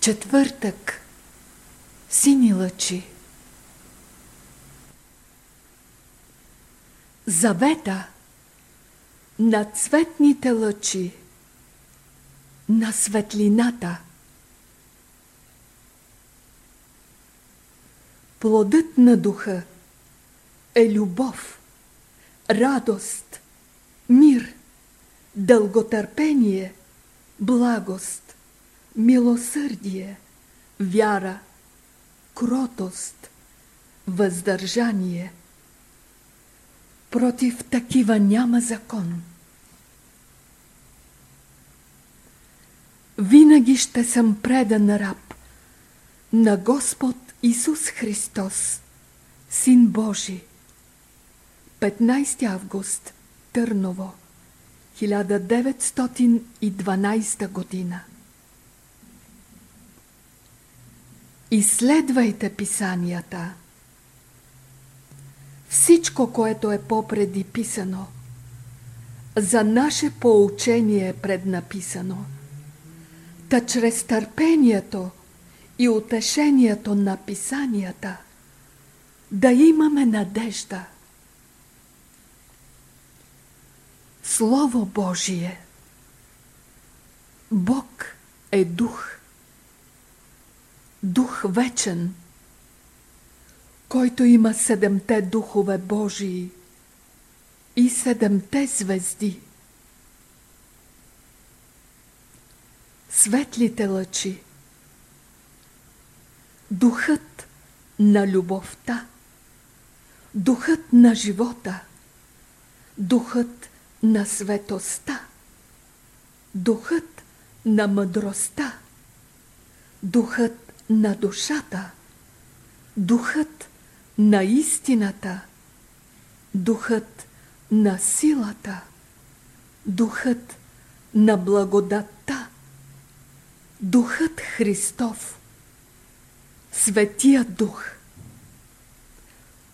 Четвъртък. Сини лъчи. Завета на цветните лъчи, на светлината. Плодът на духа е любов, радост, мир, дълготърпение, благост, милосърдие, вяра, кротост, въздържание. Против такива няма закон. Винаги ще съм предан раб на Господ Исус Христос, Син Божий. 15 август, Търново, 1912 година. Изследвайте писанията. Всичко, което е попреди писано, за наше поучение е преднаписано. Та чрез търпението и утешението на писанията да имаме надежда. Слово Божие Бог е дух – дух вечен, който има седемте духове Божии и седемте звезди. Светлите лъчи Духът на любовта Духът на живота Духът на светостта Духът на мъдростта Духът на душата, духът на истината, духът на силата, духът на благодатта, духът Христов, Светия Дух,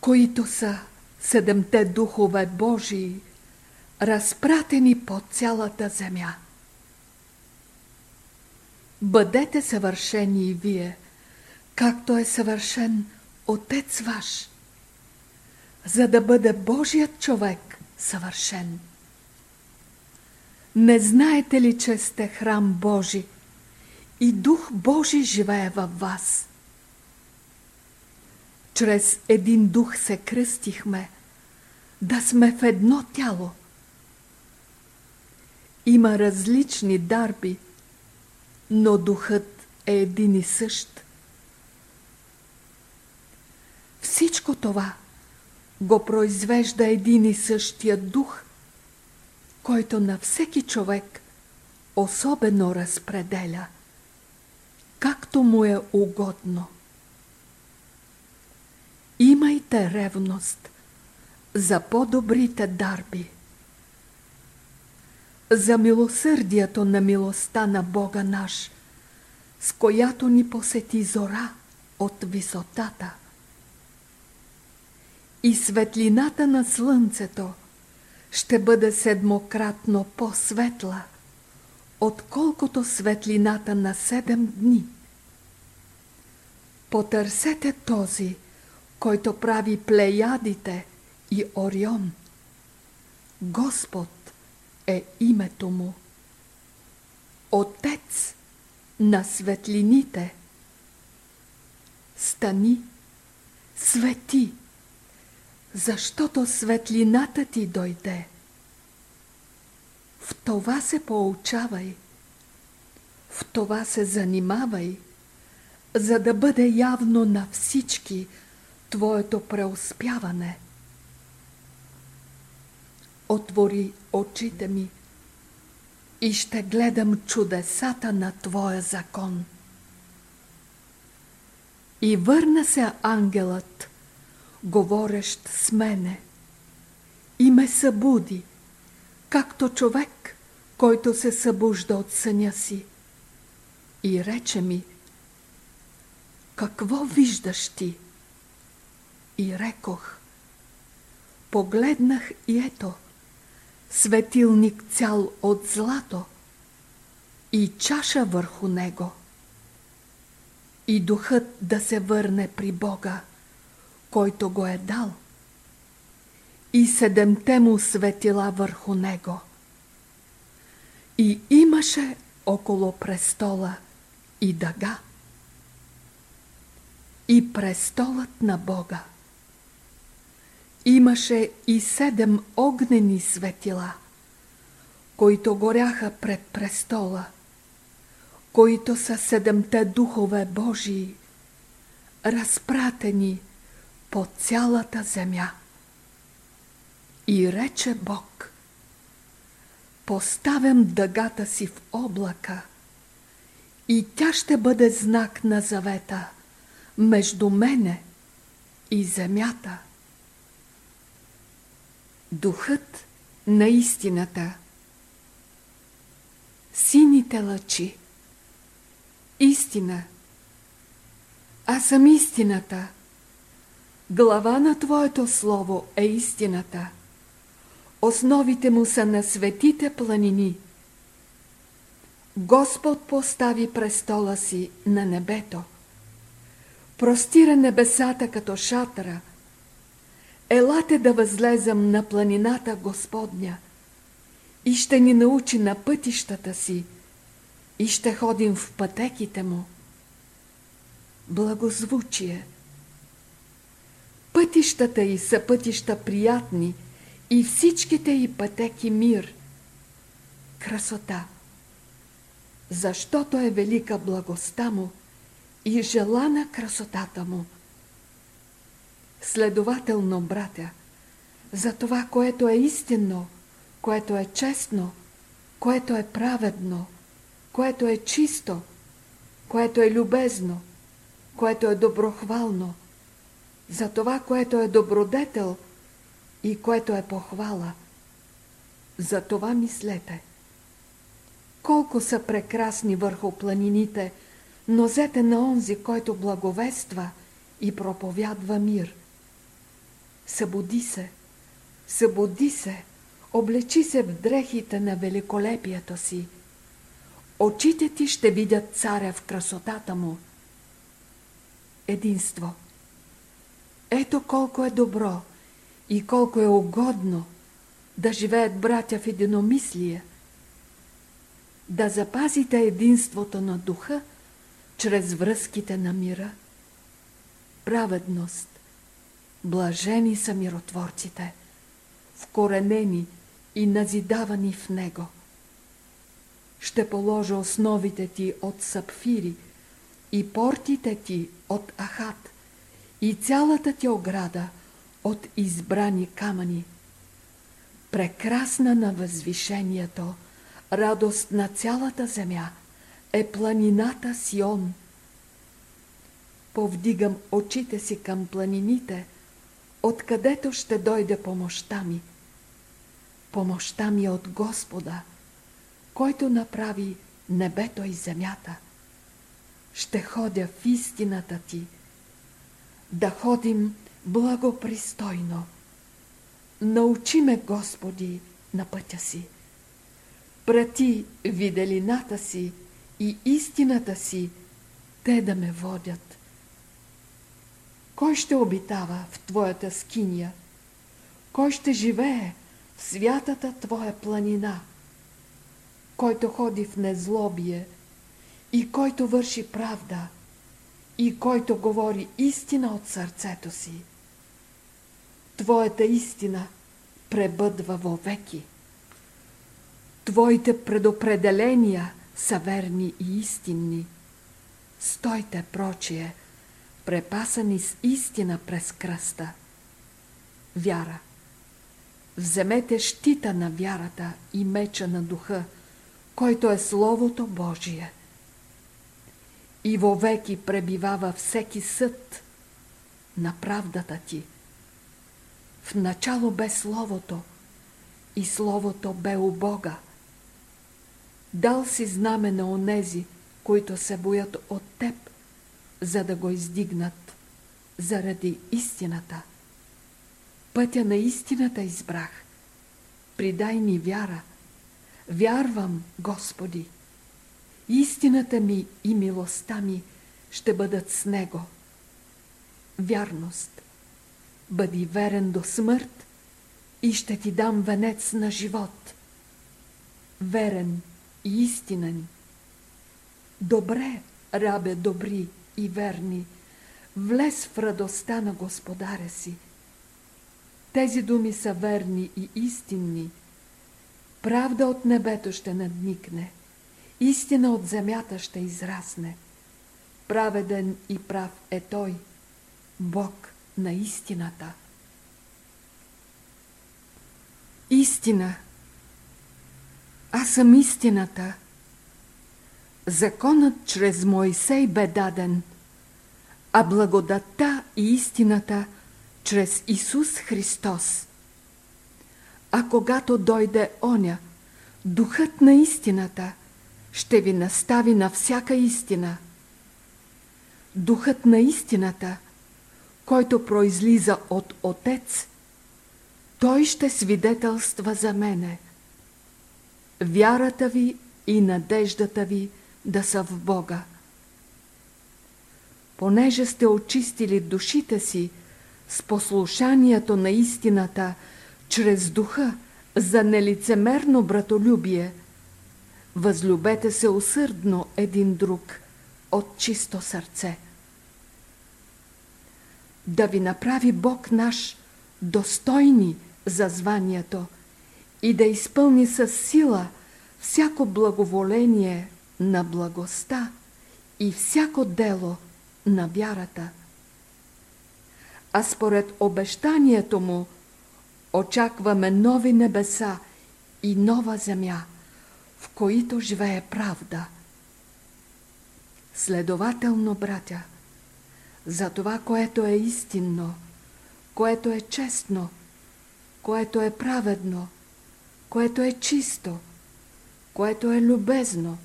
които са седемте духове Божии, разпратени по цялата земя. Бъдете съвършени и вие – както е съвършен Отец ваш, за да бъде Божият човек съвършен. Не знаете ли, че сте храм Божи и Дух Божи живее във вас? Чрез един дух се кръстихме, да сме в едно тяло. Има различни дарби, но духът е един и същ. Всичко това го произвежда един и същия дух, който на всеки човек особено разпределя, както му е угодно. Имайте ревност за по-добрите дарби, за милосърдието на милостта на Бога наш, с която ни посети зора от висотата – и светлината на слънцето ще бъде седмократно по-светла, отколкото светлината на седем дни. Потърсете този, който прави плеядите и Орион. Господ е името му. Отец на светлините. Стани, свети, защото светлината ти дойде. В това се поучавай, в това се занимавай, за да бъде явно на всички твоето преуспяване. Отвори очите ми и ще гледам чудесата на Твоя закон. И върна се ангелът – говорещ с мене и ме събуди, както човек, който се събужда от съня си. И рече ми, какво виждаш ти? И рекох, погледнах и ето, светилник цял от злато и чаша върху него. и духът да се върне при Бога, който го е дал, и седемте му светила върху него. И имаше около престола и дъга, и престолът на Бога. Имаше и седем огнени светила, които горяха пред престола, които са седемте духове Божии, разпратени по цялата земя. И рече Бог, поставям дъгата си в облака и тя ще бъде знак на завета между мене и земята. Духът на истината Сините лъчи Истина Аз съм истината Глава на Твоето Слово е истината. Основите му са на светите планини. Господ постави престола си на небето. Простира небесата като шатра – Елате да възлезам на планината Господня. И ще ни научи на пътищата си. И ще ходим в пътеките му. Благозвучие Пътищата й са пътища приятни и всичките й пътеки мир. Красота Защото е велика благостта му и желана красотата му – Следователно, братя, за това, което е истинно, което е честно, което е праведно, което е чисто, което е любезно, което е доброхвално, за това, което е добродетел и което е похвала. За това мислете. Колко са прекрасни върху планините нозете на онзи, който благовества и проповядва мир – Събуди се, събуди се, облечи се в дрехите на великолепието си. Очите ти ще видят царя в красотата му. Единство. Ето колко е добро и колко е угодно да живеят братя в единомислие, да запазите единството на духа чрез връзките на мира, праведност, Блажени са миротворците, вкоренени и назидавани в него. Ще положа основите ти от сапфири и портите ти от ахат и цялата ти ограда от избрани камъни. Прекрасна на възвишението, радост на цялата земя е планината Сион. Повдигам очите си към планините – откъдето ще дойде помощта ми. Помощта ми е от Господа, който направи небето и земята. Ще ходя в истината ти, да ходим благопристойно. Научи ме, Господи, на пътя си. Прати виделината си и истината си, те да ме водят. Кой ще обитава в Твоята скиния? Кой ще живее в святата Твоя планина? Който ходи в незлобие и който върши правда и който говори истина от сърцето си. Твоята истина пребъдва вовеки. Твоите предопределения са верни и истинни. Стойте, прочие, препасани с истина през кръста. Вяра. Вземете щита на вярата и меча на духа, който е Словото Божие. И вовеки пребивава всеки съд на правдата ти. В начало бе Словото и Словото бе у Бога. Дал си знаме на онези, които се боят от теб – за да го издигнат заради истината. Пътя на истината избрах. Придай ми вяра. Вярвам, Господи. Истината ми и милостта ми ще бъдат с Него. Вярност. Бъди верен до смърт и ще ти дам венец на живот. Верен и истинен. Добре, рабе добри и верни, влез в радостта на Господаря си. Тези думи са верни и истинни. Правда от небето ще надникне, истина от земята ще израсне. Праведен и прав е Той, Бог на истината. Истина. Аз съм истината. Законът чрез Моисей бе даден, а благодатта и истината чрез Исус Христос. А когато дойде оня, духът на истината ще ви настави на всяка истина. Духът на истината, който произлиза от Отец, той ще свидетелства за мене. Вярата ви и надеждата ви да са в Бога. Понеже сте очистили душите си с послушанието на истината чрез духа за нелицемерно братолюбие, възлюбете се усърдно един друг от чисто сърце. Да ви направи Бог наш достойни за званието и да изпълни с сила всяко благоволение на благостта и всяко дело на вярата. А според обещанието му очакваме нови небеса и нова земя, в които живее правда. Следователно, братя, за това, което е истинно, което е честно, което е праведно, което е чисто, което е любезно,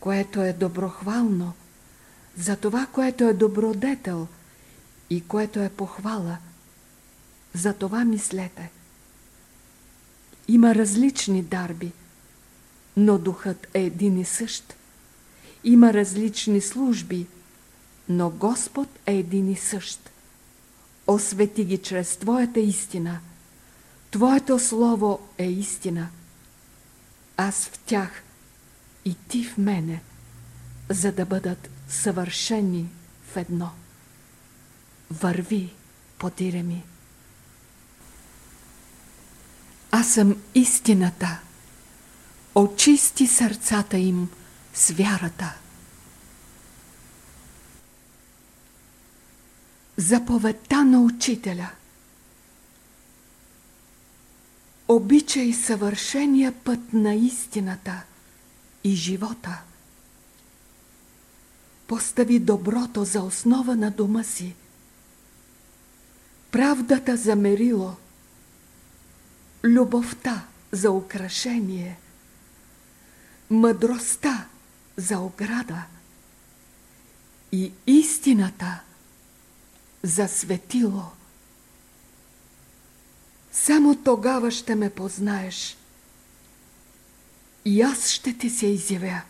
което е доброхвално, за това, което е добродетел и което е похвала. За това мислете. Има различни дарби, но духът е един и същ. Има различни служби, но Господ е един и същ. Освети ги чрез Твоята истина. Твоето Слово е истина. Аз в тях и Ти в мене, за да бъдат съвършени в едно. Върви, потире ми. Аз съм истината. Очисти сърцата им с вярата. Заповедта на учителя Обичай съвършения път на истината и живота. Постави доброто за основа на дома си. Правдата за мерило. Любовта за украшение. Мъдростта за ограда. И истината за светило. Само тогава ще ме познаеш. И аз ще ти се изявя.